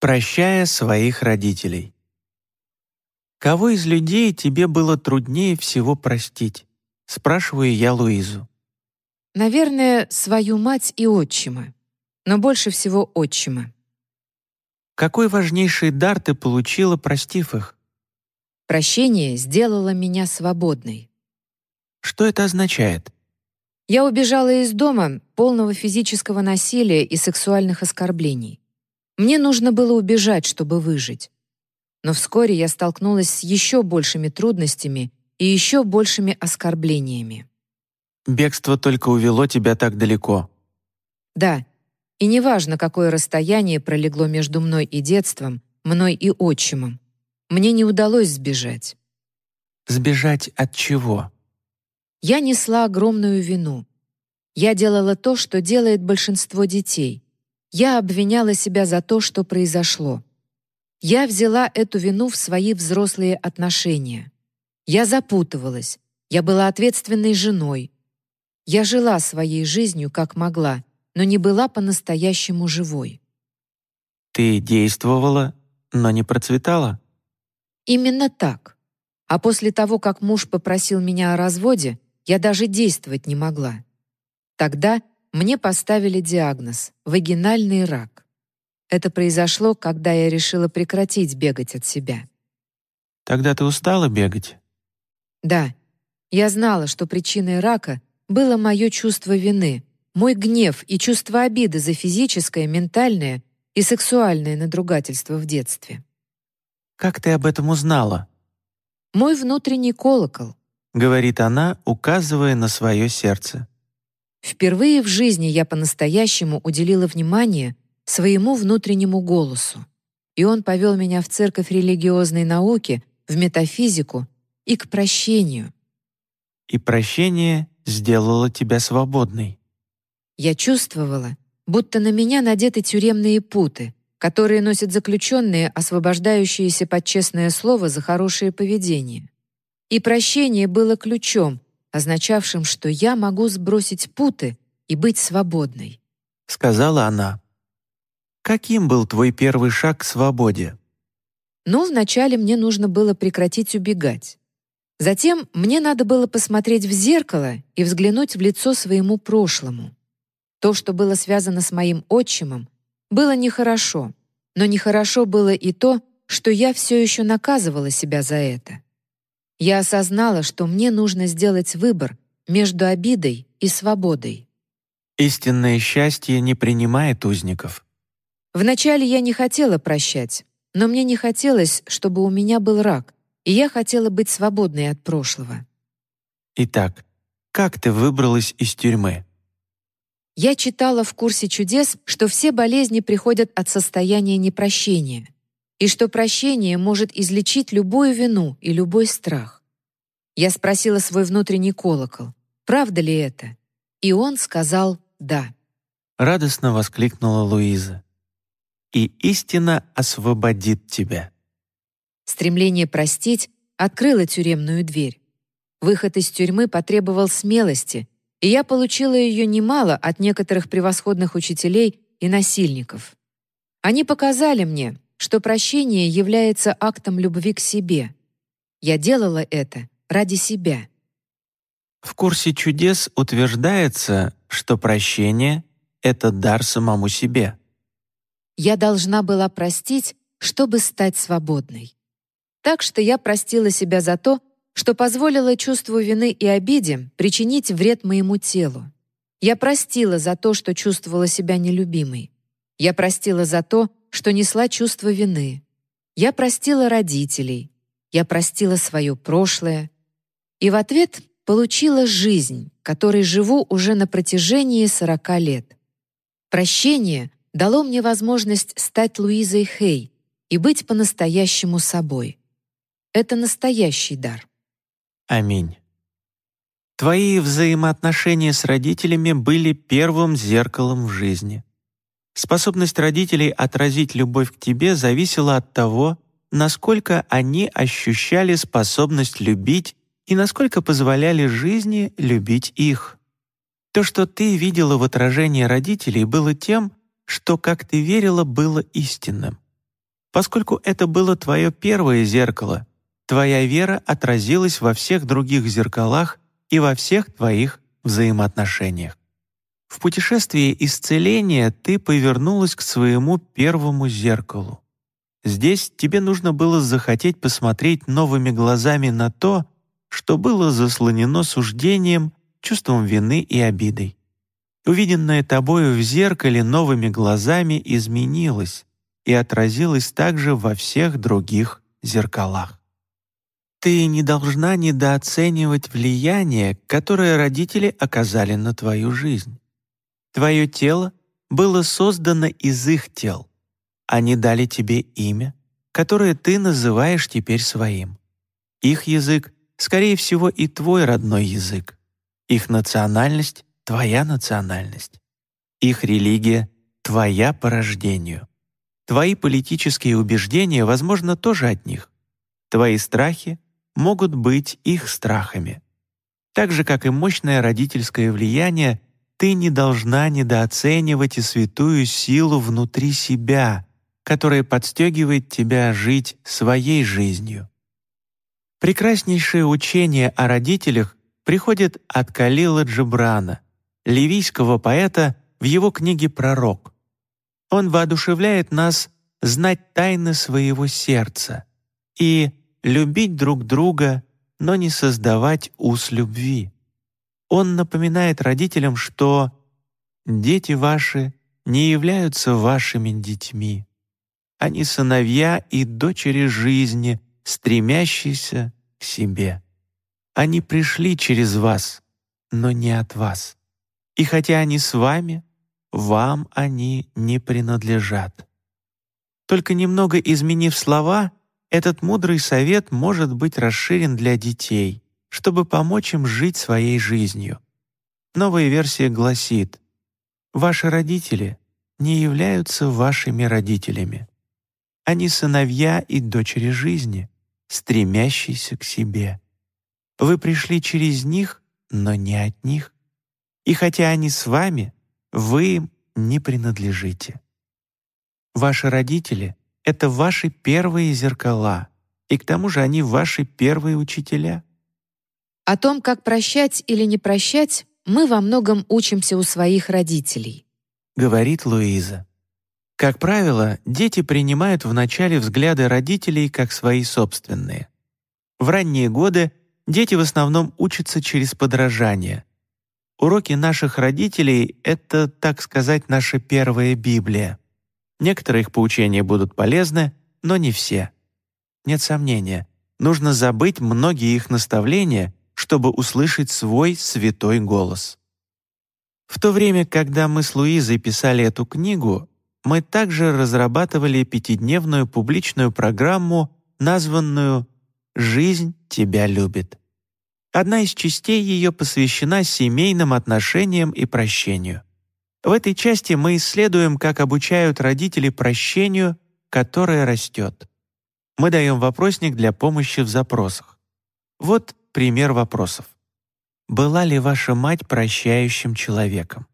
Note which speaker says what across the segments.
Speaker 1: Прощая своих родителей. Кого из людей тебе было труднее всего простить? Спрашиваю я Луизу.
Speaker 2: Наверное, свою мать и отчима, но больше всего отчима.
Speaker 1: Какой важнейший дар ты получила, простив их?
Speaker 2: Прощение сделало меня свободной.
Speaker 1: Что это означает?
Speaker 2: Я убежала из дома, полного физического насилия и сексуальных оскорблений. Мне нужно было убежать, чтобы выжить. Но вскоре я столкнулась с еще большими трудностями и еще большими оскорблениями.
Speaker 1: Бегство только увело тебя так далеко.
Speaker 2: Да, и неважно, какое расстояние пролегло между мной и детством, мной и отчимом. Мне не удалось сбежать.
Speaker 1: Сбежать от чего?
Speaker 2: Я несла огромную вину. Я делала то, что делает большинство детей. Я обвиняла себя за то, что произошло. Я взяла эту вину в свои взрослые отношения. Я запутывалась. Я была ответственной женой. Я жила своей жизнью, как могла, но не была по-настоящему живой.
Speaker 1: Ты действовала, но не процветала?
Speaker 2: Именно так. А после того, как муж попросил меня о разводе, я даже действовать не могла. Тогда мне поставили диагноз — вагинальный рак. Это произошло, когда я решила прекратить бегать от себя.
Speaker 1: Тогда ты устала бегать?
Speaker 2: Да. Я знала, что причиной рака было мое чувство вины, мой гнев и чувство обиды за физическое, ментальное и сексуальное надругательство в детстве.
Speaker 1: Как ты об этом узнала?
Speaker 2: Мой внутренний колокол,
Speaker 1: говорит она, указывая на свое сердце.
Speaker 2: Впервые в жизни я по-настоящему уделила внимание своему внутреннему голосу, и он повел меня в церковь религиозной науки, в метафизику и к прощению.
Speaker 1: И прощение сделало тебя свободной.
Speaker 2: Я чувствовала, будто на меня надеты тюремные путы, которые носят заключенные, освобождающиеся под честное слово за хорошее поведение. И прощение было ключом, означавшим, что я могу сбросить путы и быть свободной.
Speaker 1: Сказала она. Каким был твой первый шаг к свободе?
Speaker 2: Ну, вначале мне нужно было прекратить убегать. Затем мне надо было посмотреть в зеркало и взглянуть в лицо своему прошлому. То, что было связано с моим отчимом, было нехорошо, но нехорошо было и то, что я все еще наказывала себя за это. Я осознала, что мне нужно сделать выбор между обидой и свободой.
Speaker 1: Истинное счастье не принимает узников.
Speaker 2: Вначале я не хотела прощать, но мне не хотелось, чтобы у меня был рак, и я хотела быть свободной от прошлого.
Speaker 1: Итак, как ты выбралась из тюрьмы?
Speaker 2: Я читала в курсе чудес, что все болезни приходят от состояния непрощения — и что прощение может излечить любую вину и любой страх. Я спросила свой внутренний колокол, правда ли это? И он сказал «да».
Speaker 1: Радостно воскликнула Луиза. «И истина освободит тебя».
Speaker 2: Стремление простить открыло тюремную дверь. Выход из тюрьмы потребовал смелости, и я получила ее немало от некоторых превосходных учителей и насильников. Они показали мне, что прощение является актом любви к себе. Я делала это ради себя.
Speaker 1: В курсе чудес утверждается, что прощение — это дар самому себе.
Speaker 2: Я должна была простить, чтобы стать свободной. Так что я простила себя за то, что позволила чувству вины и обиде причинить вред моему телу. Я простила за то, что чувствовала себя нелюбимой. Я простила за то, что несла чувство вины. Я простила родителей, я простила свое прошлое. И в ответ получила жизнь, которой живу уже на протяжении 40 лет. Прощение дало мне возможность стать Луизой Хей и быть по-настоящему собой. Это настоящий дар.
Speaker 1: Аминь. Твои взаимоотношения с родителями были первым зеркалом в жизни. Способность родителей отразить любовь к тебе зависела от того, насколько они ощущали способность любить и насколько позволяли жизни любить их. То, что ты видела в отражении родителей, было тем, что, как ты верила, было истинным. Поскольку это было твое первое зеркало, твоя вера отразилась во всех других зеркалах и во всех твоих взаимоотношениях. В путешествии исцеления ты повернулась к своему первому зеркалу. Здесь тебе нужно было захотеть посмотреть новыми глазами на то, что было заслонено суждением, чувством вины и обидой. Увиденное тобою в зеркале новыми глазами изменилось и отразилось также во всех других зеркалах. Ты не должна недооценивать влияние, которое родители оказали на твою жизнь. Твое тело было создано из их тел. Они дали тебе имя, которое ты называешь теперь своим. Их язык, скорее всего, и твой родной язык. Их национальность — твоя национальность. Их религия — твоя по рождению. Твои политические убеждения, возможно, тоже от них. Твои страхи могут быть их страхами. Так же, как и мощное родительское влияние, ты не должна недооценивать и святую силу внутри себя, которая подстегивает тебя жить своей жизнью. Прекраснейшее учение о родителях приходит от Калила Джибрана, ливийского поэта в его книге «Пророк». Он воодушевляет нас знать тайны своего сердца и любить друг друга, но не создавать уз любви. Он напоминает родителям, что «дети ваши не являются вашими детьми. Они сыновья и дочери жизни, стремящиеся к себе. Они пришли через вас, но не от вас. И хотя они с вами, вам они не принадлежат». Только немного изменив слова, этот мудрый совет может быть расширен для детей, чтобы помочь им жить своей жизнью. Новая версия гласит, «Ваши родители не являются вашими родителями. Они сыновья и дочери жизни, стремящиеся к себе. Вы пришли через них, но не от них. И хотя они с вами, вы им не принадлежите. Ваши родители — это ваши первые зеркала, и к тому же они ваши первые учителя —
Speaker 2: о том, как прощать или не прощать, мы во многом учимся у своих родителей.
Speaker 1: Говорит Луиза. Как правило, дети принимают вначале взгляды родителей как свои собственные. В ранние годы дети в основном учатся через подражание. Уроки наших родителей — это, так сказать, наша первая Библия. Некоторые их поучения будут полезны, но не все. Нет сомнения, нужно забыть многие их наставления чтобы услышать свой святой голос. В то время, когда мы с Луизой писали эту книгу, мы также разрабатывали пятидневную публичную программу, названную «Жизнь тебя любит». Одна из частей ее посвящена семейным отношениям и прощению. В этой части мы исследуем, как обучают родители прощению, которое растет. Мы даем вопросник для помощи в запросах. Вот пример вопросов. Была ли ваша мать прощающим человеком?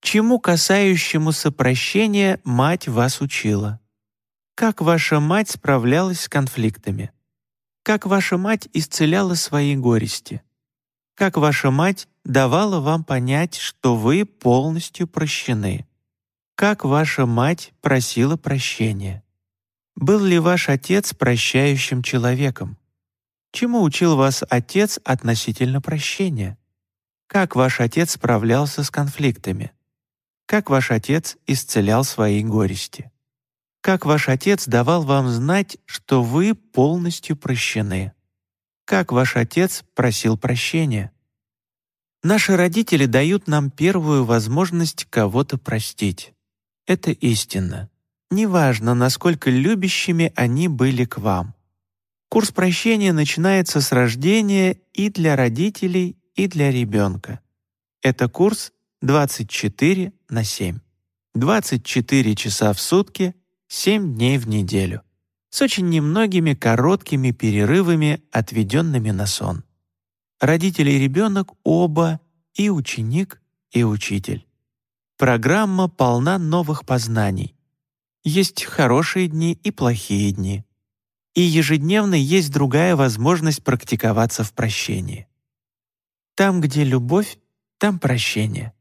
Speaker 1: Чему касающемуся прощения мать вас учила? Как ваша мать справлялась с конфликтами? Как ваша мать исцеляла свои горести? Как ваша мать давала вам понять, что вы полностью прощены? Как ваша мать просила прощения? Был ли ваш отец прощающим человеком? Чему учил вас отец относительно прощения? Как ваш отец справлялся с конфликтами? Как ваш отец исцелял свои горести? Как ваш отец давал вам знать, что вы полностью прощены? Как ваш отец просил прощения? Наши родители дают нам первую возможность кого-то простить. Это истинно. Неважно, насколько любящими они были к вам. Курс прощения начинается с рождения и для родителей, и для ребенка. Это курс 24 на 7. 24 часа в сутки, 7 дней в неделю. С очень немногими короткими перерывами, отведенными на сон. Родители и ребенок оба и ученик, и учитель. Программа полна новых познаний. есть хорошие дни и плохие дни. И ежедневно есть другая возможность практиковаться в прощении. Там, где любовь, там прощение.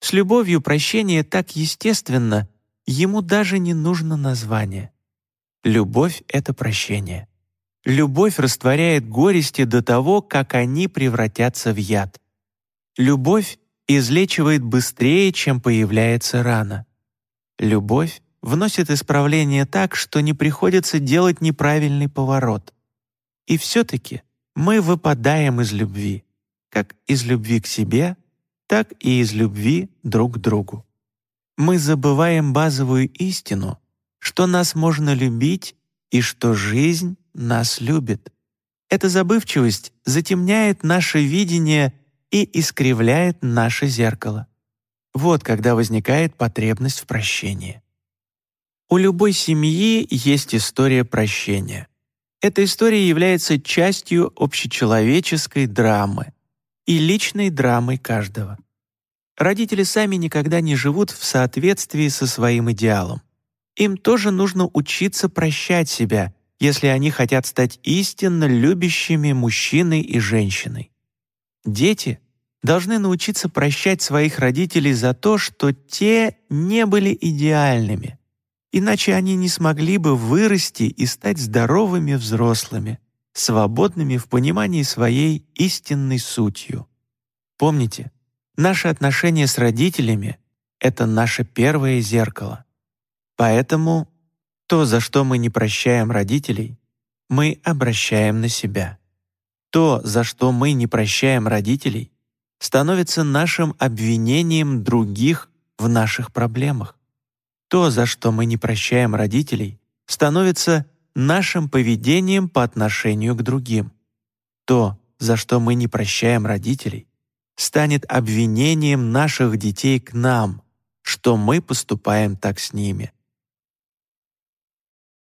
Speaker 1: С любовью прощение так естественно, ему даже не нужно название. Любовь — это прощение. Любовь растворяет горести до того, как они превратятся в яд. Любовь излечивает быстрее, чем появляется рана. Любовь вносит исправление так, что не приходится делать неправильный поворот. И все-таки мы выпадаем из любви, как из любви к себе, так и из любви друг к другу. Мы забываем базовую истину, что нас можно любить и что жизнь нас любит. Эта забывчивость затемняет наше видение и искривляет наше зеркало. Вот когда возникает потребность в прощении. У любой семьи есть история прощения. Эта история является частью общечеловеческой драмы и личной драмой каждого. Родители сами никогда не живут в соответствии со своим идеалом. Им тоже нужно учиться прощать себя, если они хотят стать истинно любящими мужчиной и женщиной. Дети должны научиться прощать своих родителей за то, что те не были идеальными, Иначе они не смогли бы вырасти и стать здоровыми взрослыми, свободными в понимании своей истинной сутью. Помните, наши отношения с родителями — это наше первое зеркало. Поэтому то, за что мы не прощаем родителей, мы обращаем на себя. То, за что мы не прощаем родителей, становится нашим обвинением других в наших проблемах. То, за что мы не прощаем родителей, становится нашим поведением по отношению к другим. То, за что мы не прощаем родителей, станет обвинением наших детей к нам, что мы поступаем так с ними.